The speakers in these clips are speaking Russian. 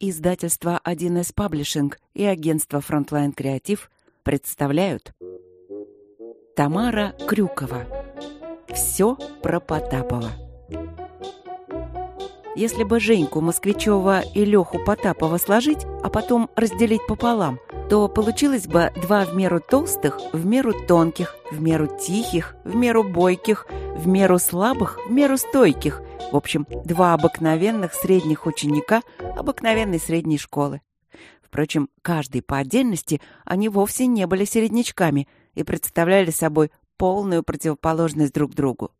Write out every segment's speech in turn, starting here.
Издательство 1С Паблишинг и агентство Frontline Креатив представляют. Тамара Крюкова. Все про Потапова. Если бы Женьку Москвичева и Леху Потапова сложить, а потом разделить пополам, то получилось бы два в меру толстых, в меру тонких, в меру тихих, в меру бойких, в меру слабых, в меру стойких – в общем, два обыкновенных средних ученика обыкновенной средней школы. Впрочем, каждый по отдельности они вовсе не были середнячками и представляли собой полную противоположность друг другу.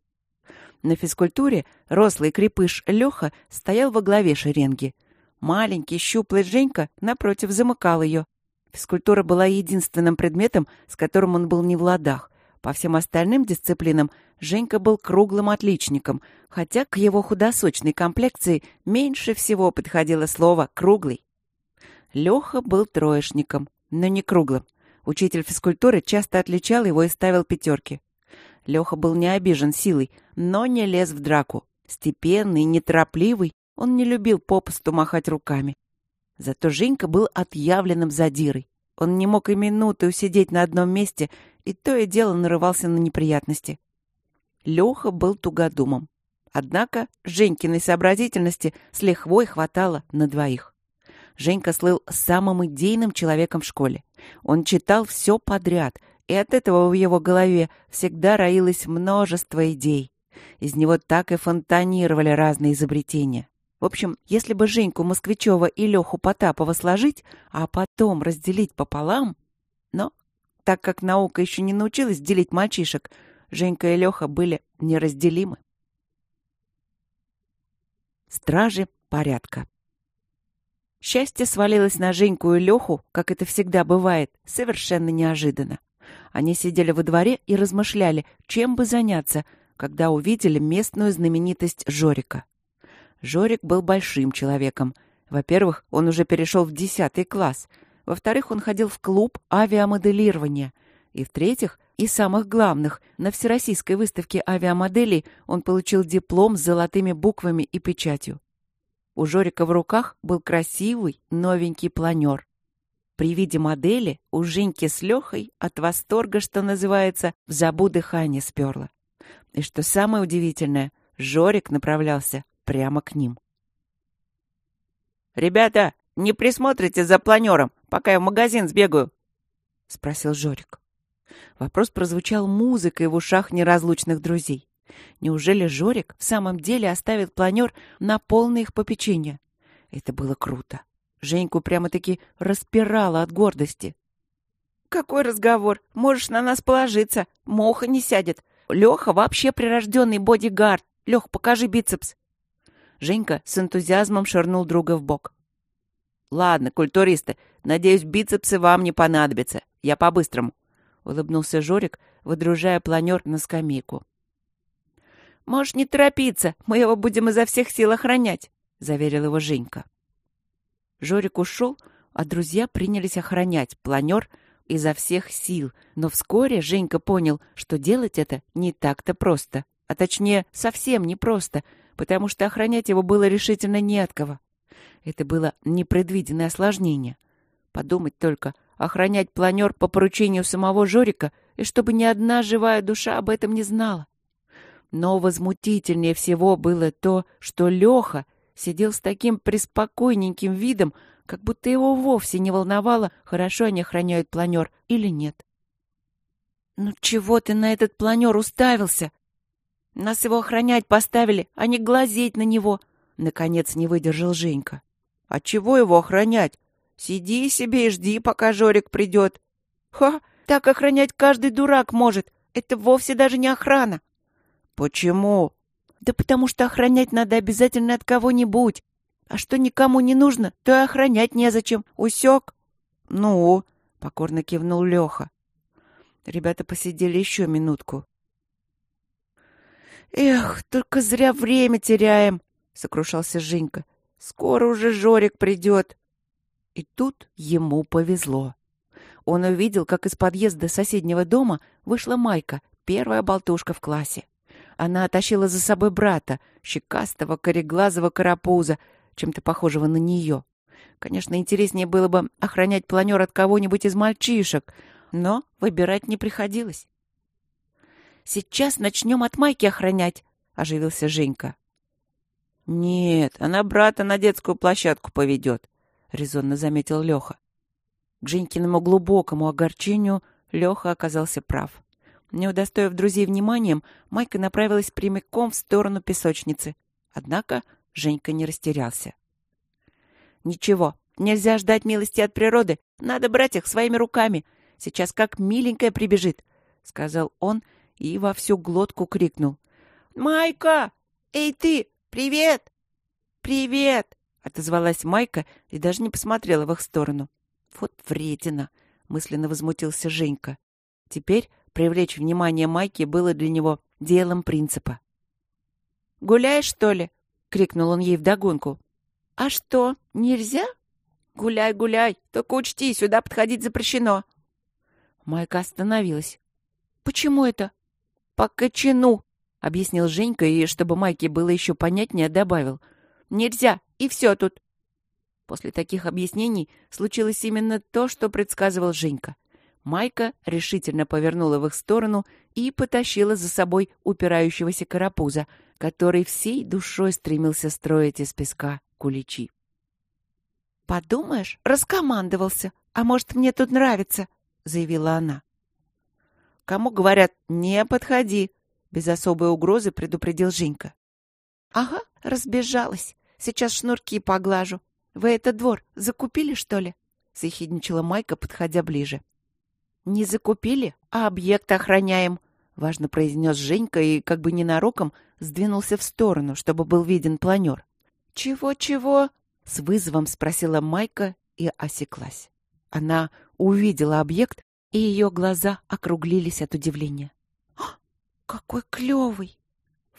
На физкультуре рослый крепыш Леха стоял во главе шеренги. Маленький щуплый Женька напротив замыкал ее. Физкультура была единственным предметом, с которым он был не в ладах. По всем остальным дисциплинам Женька был круглым отличником, хотя к его худосочной комплекции меньше всего подходило слово «круглый». Леха был троечником, но не круглым. Учитель физкультуры часто отличал его и ставил пятерки. Леха был не обижен силой, но не лез в драку. Степенный, неторопливый, он не любил попусту махать руками. Зато Женька был отъявленным задирой. Он не мог и минуты усидеть на одном месте, и то и дело нарывался на неприятности. Леха был тугодумом. Однако Женькиной сообразительности с лихвой хватало на двоих. Женька слыл самым идейным человеком в школе. Он читал все подряд, и от этого в его голове всегда роилось множество идей. Из него так и фонтанировали разные изобретения. В общем, если бы Женьку Москвичева и Леху Потапова сложить, а потом разделить пополам... Но так как наука еще не научилась делить мальчишек, Женька и Леха были неразделимы. Стражи порядка. Счастье свалилось на Женьку и Леху, как это всегда бывает, совершенно неожиданно. Они сидели во дворе и размышляли, чем бы заняться, когда увидели местную знаменитость Жорика. Жорик был большим человеком. Во-первых, он уже перешел в десятый класс. Во-вторых, он ходил в клуб авиамоделирования. И в-третьих, и самых главных, на Всероссийской выставке авиамоделей он получил диплом с золотыми буквами и печатью. У Жорика в руках был красивый новенький планер. При виде модели у Женьки с Лехой от восторга, что называется, в забу дыхание сперло. И что самое удивительное, Жорик направлялся прямо к ним. «Ребята, не присмотрите за планером, пока я в магазин сбегаю?» — спросил Жорик. Вопрос прозвучал музыкой в ушах неразлучных друзей. Неужели Жорик в самом деле оставит планер на полное их попечение? Это было круто. Женьку прямо-таки распирало от гордости. «Какой разговор? Можешь на нас положиться. Моха не сядет. Леха вообще прирожденный бодигард. Лех, покажи бицепс». Женька с энтузиазмом шарнул друга в бок. «Ладно, культуристы, надеюсь, бицепсы вам не понадобятся. Я по-быстрому. — улыбнулся Жорик, выдружая планер на скамейку. «Можешь не торопиться, мы его будем изо всех сил охранять», — заверил его Женька. Жорик ушел, а друзья принялись охранять планер изо всех сил, но вскоре Женька понял, что делать это не так-то просто, а точнее совсем не просто, потому что охранять его было решительно не от кого. Это было непредвиденное осложнение. Подумать только — охранять планер по поручению самого Жорика, и чтобы ни одна живая душа об этом не знала. Но возмутительнее всего было то, что Леха сидел с таким преспокойненьким видом, как будто его вовсе не волновало, хорошо они охраняют планер или нет. «Ну чего ты на этот планер уставился? Нас его охранять поставили, а не глазеть на него!» Наконец не выдержал Женька. «А чего его охранять? Сиди себе и жди, пока Жорик придет. Ха, так охранять каждый дурак может. Это вовсе даже не охрана. Почему? Да потому что охранять надо обязательно от кого-нибудь. А что никому не нужно, то и охранять незачем. Усек? Ну, покорно кивнул Леха. Ребята посидели еще минутку. «Эх, только зря время теряем», — сокрушался Женька. «Скоро уже Жорик придет». И тут ему повезло. Он увидел, как из подъезда соседнего дома вышла Майка, первая болтушка в классе. Она тащила за собой брата, щекастого, кореглазого карапуза, чем-то похожего на нее. Конечно, интереснее было бы охранять планер от кого-нибудь из мальчишек, но выбирать не приходилось. «Сейчас начнем от Майки охранять», — оживился Женька. «Нет, она брата на детскую площадку поведет», — резонно заметил Леха. К Женькиному глубокому огорчению Леха оказался прав. Не удостоив друзей вниманием, Майка направилась прямиком в сторону песочницы. Однако Женька не растерялся. «Ничего, нельзя ждать милости от природы. Надо брать их своими руками. Сейчас как миленькая прибежит», — сказал он и во всю глотку крикнул. «Майка! Эй ты! Привет!» «Привет!» — отозвалась Майка и даже не посмотрела в их сторону. «Вот вредина!» — мысленно возмутился Женька. Теперь привлечь внимание Майки было для него делом принципа. «Гуляешь, что ли?» — крикнул он ей вдогонку. «А что, нельзя?» «Гуляй, гуляй, только учти, сюда подходить запрещено». Майка остановилась. «Почему это?» «По кочану», — объяснил Женька, и, чтобы Майке было еще понятнее, добавил. «Нельзя, и все тут». После таких объяснений случилось именно то, что предсказывал Женька. Майка решительно повернула в их сторону и потащила за собой упирающегося карапуза, который всей душой стремился строить из песка куличи. «Подумаешь, раскомандовался. А может, мне тут нравится?» — заявила она. Кому говорят «не подходи», без особой угрозы предупредил Женька. «Ага, разбежалась. Сейчас шнурки поглажу. Вы этот двор закупили, что ли?» — захидничала Майка, подходя ближе. «Не закупили, а объект охраняем», — важно произнес Женька и, как бы ненароком, сдвинулся в сторону, чтобы был виден планер. «Чего-чего?» — с вызовом спросила Майка и осеклась. Она увидела объект, и ее глаза округлились от удивления. «Какой клевый!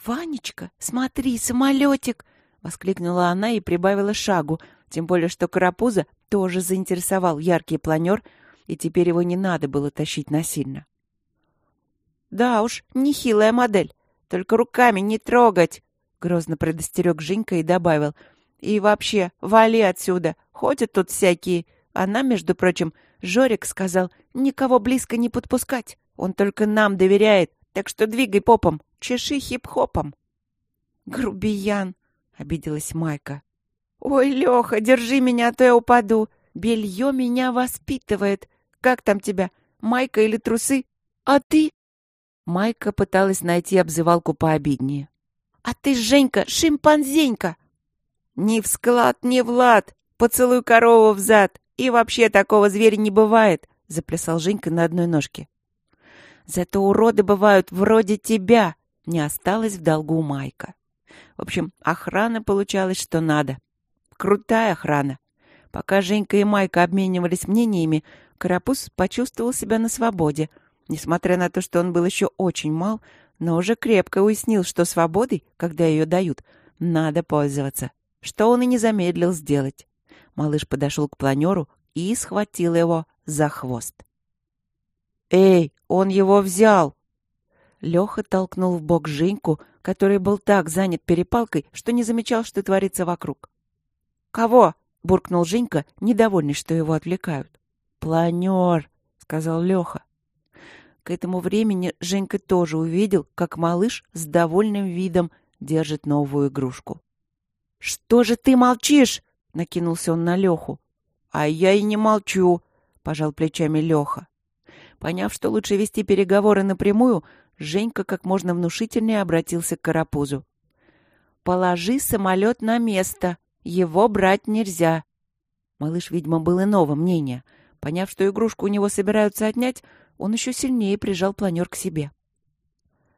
Ванечка, смотри, самолетик!» — воскликнула она и прибавила шагу, тем более что Карапуза тоже заинтересовал яркий планер, и теперь его не надо было тащить насильно. «Да уж, нехилая модель, только руками не трогать!» — грозно предостерег Женька и добавил. «И вообще, вали отсюда, ходят тут всякие, она, между прочим, Жорик сказал, никого близко не подпускать. Он только нам доверяет, так что двигай попом, чеши хип-хопом. Грубиян, обиделась Майка. Ой, Леха, держи меня, а то я упаду. Белье меня воспитывает. Как там тебя, майка или трусы? А ты? Майка пыталась найти обзывалку пообиднее. А ты, Женька, шимпанзенька. Ни в склад, ни в лад. Поцелуй корову в зад. И вообще такого зверя не бывает, заплясал Женька на одной ножке. Зато уроды бывают вроде тебя, не осталось в долгу Майка. В общем, охрана получалась что надо. Крутая охрана. Пока Женька и Майка обменивались мнениями, Карапуз почувствовал себя на свободе, несмотря на то, что он был еще очень мал, но уже крепко уяснил, что свободой, когда ее дают, надо пользоваться, что он и не замедлил сделать. Малыш подошел к планеру и схватил его за хвост. «Эй, он его взял!» Леха толкнул в бок Женьку, который был так занят перепалкой, что не замечал, что творится вокруг. «Кого?» — буркнул Женька, недовольный, что его отвлекают. «Планер!» — сказал Леха. К этому времени Женька тоже увидел, как малыш с довольным видом держит новую игрушку. «Что же ты молчишь?» — накинулся он на Леху. «А я и не молчу», — пожал плечами Леха. Поняв, что лучше вести переговоры напрямую, Женька как можно внушительнее обратился к Карапузу. «Положи самолет на место. Его брать нельзя». Малыш, видимо, был иного мнения. Поняв, что игрушку у него собираются отнять, он еще сильнее прижал планер к себе.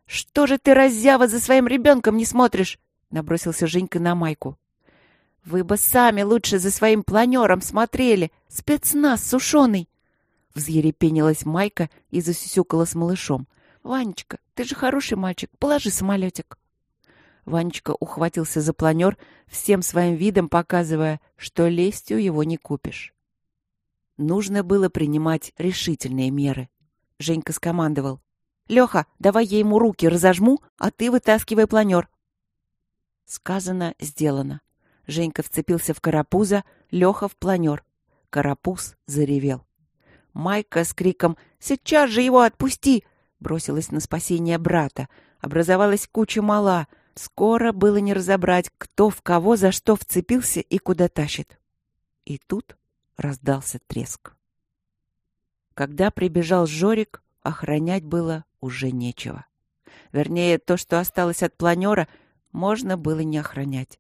«Что же ты, раззява, за своим ребенком не смотришь?» — набросился Женька на Майку. Вы бы сами лучше за своим планером смотрели. Спецназ сушеный. Взъерепенилась Майка и засюсюкала с малышом. «Ванечка, ты же хороший мальчик, положи самолетик». Ванечка ухватился за планер, всем своим видом показывая, что лестью его не купишь. Нужно было принимать решительные меры. Женька скомандовал. «Леха, давай я ему руки разожму, а ты вытаскивай планер». Сказано, сделано. Женька вцепился в карапуза, Леха в планер. Карапуз заревел. Майка с криком «Сейчас же его отпусти!» бросилась на спасение брата. Образовалась куча мала. Скоро было не разобрать, кто в кого за что вцепился и куда тащит. И тут раздался треск. Когда прибежал Жорик, охранять было уже нечего. Вернее, то, что осталось от планера, можно было не охранять.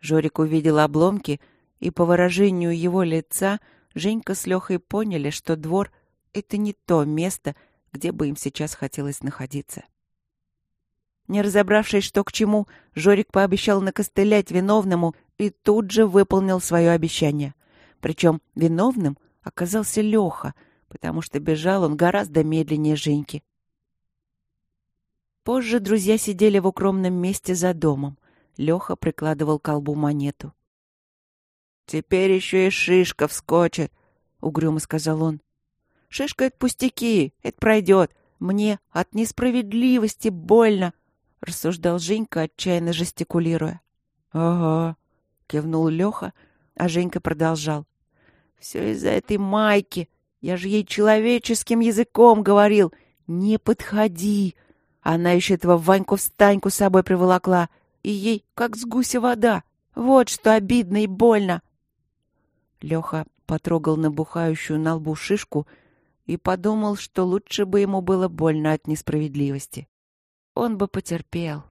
Жорик увидел обломки, и по выражению его лица Женька с Лехой поняли, что двор — это не то место, где бы им сейчас хотелось находиться. Не разобравшись, что к чему, Жорик пообещал накостылять виновному и тут же выполнил свое обещание. Причем виновным оказался Леха, потому что бежал он гораздо медленнее Женьки. Позже друзья сидели в укромном месте за домом. Леха прикладывал к колбу монету. «Теперь еще и шишка вскочит», — угрюмо сказал он. «Шишка — это пустяки, это пройдет. Мне от несправедливости больно», — рассуждал Женька, отчаянно жестикулируя. «Ага», — кивнул Леха, а Женька продолжал. «Все из-за этой майки. Я же ей человеческим языком говорил. Не подходи. Она еще этого Ваньку-встаньку с собой приволокла, и ей как с гуся вода. Вот что обидно и больно». Леха потрогал набухающую на лбу шишку и подумал, что лучше бы ему было больно от несправедливости. Он бы потерпел.